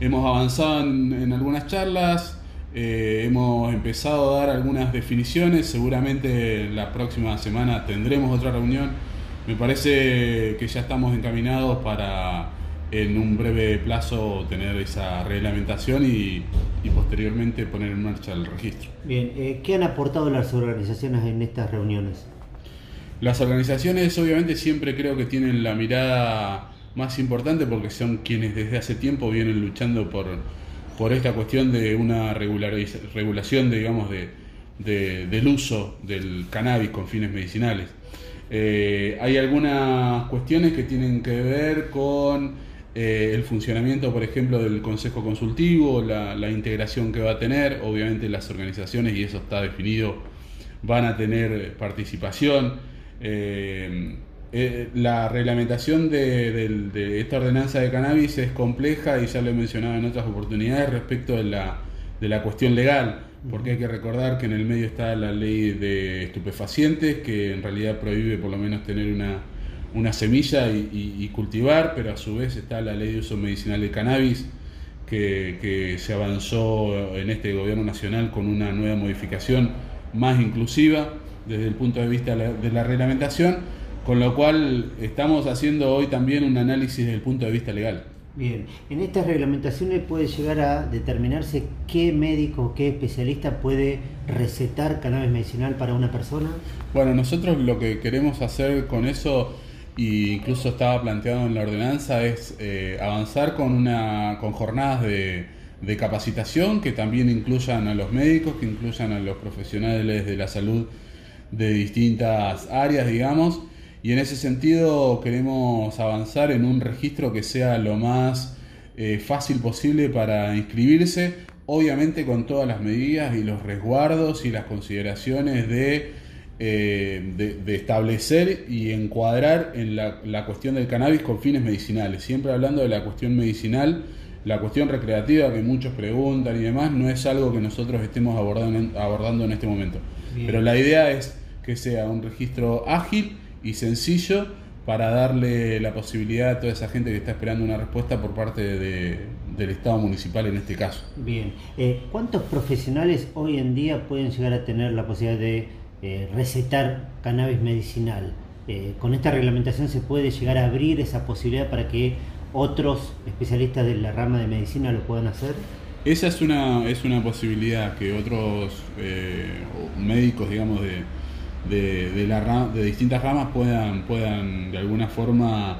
hemos avanzado en, algunas charlas, eh, hemos empezado a dar algunas definiciones, seguramente la próxima semana tendremos otra reunión. Me parece que ya estamos encaminados para en un breve plazo tener esa reglamentación y, posteriormente poner en marcha el registro. Bien, eh, ¿qué han aportado las organizaciones en estas reuniones? Las organizaciones obviamente siempre creo que tienen la mirada más importante porque son quienes desde hace tiempo vienen luchando por, por esta cuestión de una regulación digamos, de, del uso del cannabis con fines medicinales. Eh, hay algunas cuestiones que tienen que ver con eh, el funcionamiento, por ejemplo, del Consejo Consultivo, la, integración que va a tener, obviamente las organizaciones, y eso está definido, van a tener participación. Eh, eh, la reglamentación de, esta ordenanza de cannabis es compleja y ya lo he mencionado en otras oportunidades respecto de la, de la cuestión legal, porque hay que recordar que en el medio está la ley de estupefacientes, que en realidad prohíbe por lo menos tener una una semilla y, cultivar, pero a su vez está la ley de uso medicinal de cannabis, que, se avanzó en este gobierno nacional con una nueva modificación más inclusiva desde el punto de vista de la, reglamentación, con lo cual estamos haciendo hoy también un análisis desde el punto de vista legal. Bien, en estas reglamentaciones puede llegar a determinarse qué médico, qué especialista puede recetar cannabis medicinal para una persona. Bueno, nosotros lo que queremos hacer con eso y incluso estaba planteado en la ordenanza es eh, avanzar con una con jornadas de, de, capacitación que también incluyan a los médicos, que incluyan a los profesionales de la salud de distintas áreas, digamos, y en ese sentido queremos avanzar en un registro que sea lo más eh, fácil posible para inscribirse, obviamente con todas las medidas y los resguardos y las consideraciones de eh, de, establecer y encuadrar en la, cuestión del cannabis con fines medicinales. Siempre hablando de la cuestión medicinal, la cuestión recreativa que muchos preguntan y demás, no es algo que nosotros estemos abordando, abordando en este momento. Pero la idea es que sea un registro ágil y sencillo para darle la posibilidad a toda esa gente que está esperando una respuesta por parte del Estado municipal en este caso. Bien, eh, ¿cuántos profesionales hoy en día pueden llegar a tener la posibilidad de eh, recetar cannabis medicinal. Eh, con esta reglamentación se puede llegar a abrir esa posibilidad para que otros especialistas de la rama de medicina lo puedan hacer. Esa es una, es una posibilidad que otros médicos, digamos, de, de, la, de distintas ramas puedan, puedan de alguna forma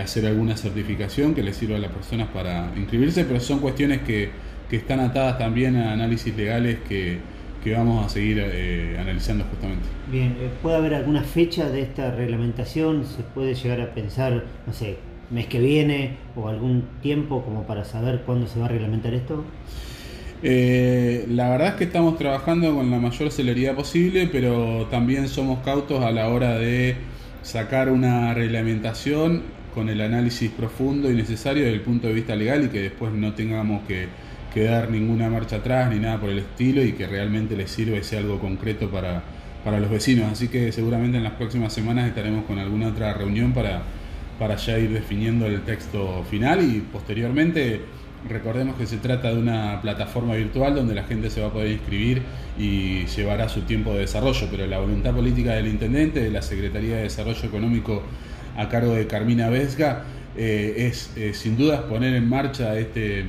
hacer alguna certificación que les sirva a las personas para inscribirse, pero son cuestiones que, que están atadas también a análisis legales que, que vamos a seguir eh, analizando justamente. Bien, eh, ¿puede haber alguna fecha de esta reglamentación? ¿Se puede llegar a pensar, no sé, mes que viene o algún tiempo como para saber cuándo se va a reglamentar esto? Eh, la verdad es que estamos trabajando con la mayor celeridad posible, pero también somos cautos a la hora de sacar una reglamentación con el análisis profundo y necesario desde el punto de vista legal y que después no tengamos que que dar ninguna marcha atrás ni nada por el estilo y que realmente les sirva y sea algo concreto para, para los vecinos. Así que seguramente en las próximas semanas estaremos con alguna otra reunión para, para ya ir definiendo el texto final y posteriormente recordemos que se trata de una plataforma virtual donde la gente se va a poder inscribir y llevará su tiempo de desarrollo, pero la voluntad política del intendente, de la Secretaría de Desarrollo Económico a cargo de Carmina Vesga, eh, es eh, sin dudas poner en marcha este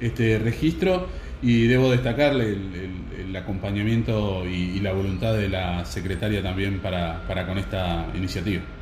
este registro y debo destacarle el, acompañamiento y, y, la voluntad de la secretaria también para, para con esta iniciativa.